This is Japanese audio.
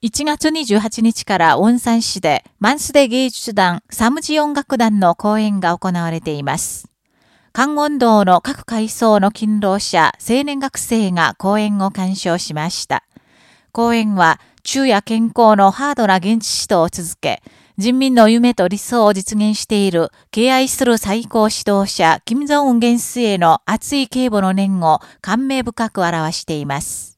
1月28日から温山市でマンスデ芸術団サムジ音楽団の公演が行われています。関温堂の各階層の勤労者、青年学生が公演を鑑賞しました。公演は、昼夜健康のハードな現地指導を続け、人民の夢と理想を実現している敬愛する最高指導者、金正恩元帥への熱い警護の念を感銘深く表しています。